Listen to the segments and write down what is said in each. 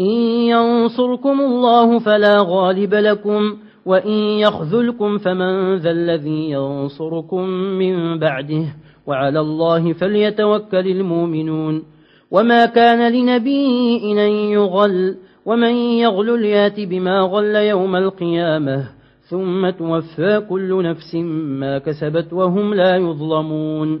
إن ينصركم الله فلا غالب لكم وإن يخذلكم فمن ذا الذي ينصركم من بعده وعلى الله فليتوكل المؤمنون. وما كان لنبي أن يغل ومن يغل ليات بما غل يوم القيامة ثم توفى كل نفس ما كسبت وهم لا يظلمون.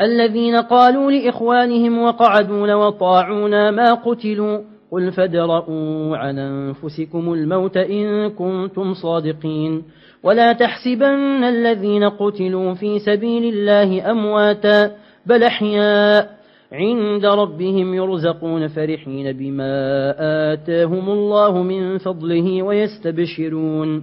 الذين قالوا لإخوانهم وقعدون وطاعونا ما قتلوا قل فدرؤوا عن أنفسكم الموت إن كنتم صادقين. ولا تحسبن الذين قتلوا في سبيل الله أمواتا بل أحياء عند ربهم يرزقون فرحين بما آتاهم الله من فضله ويستبشرون.